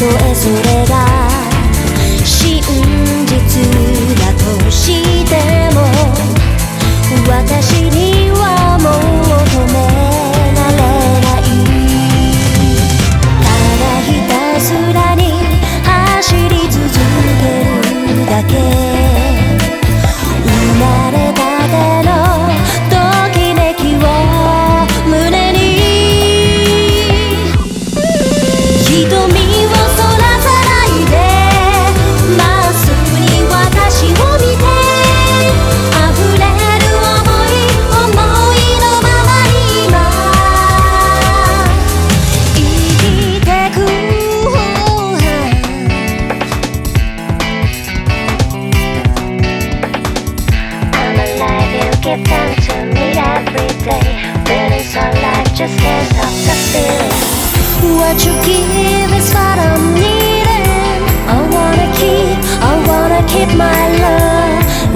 えそれが真実だとしても私にはもう止め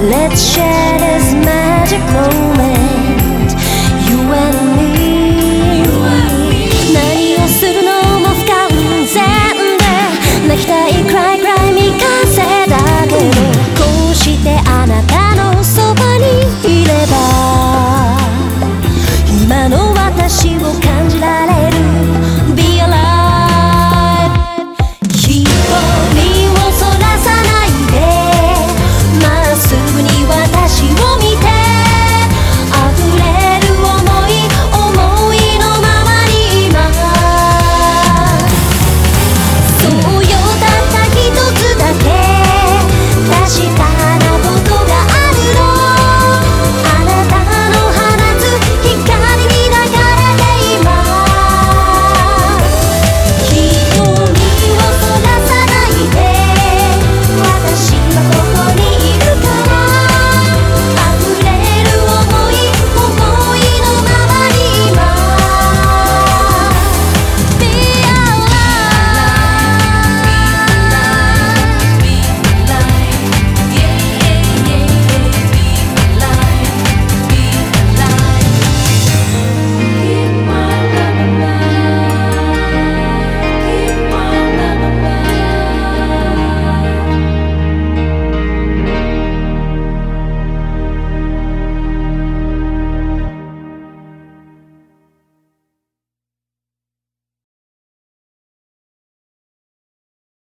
Let's share.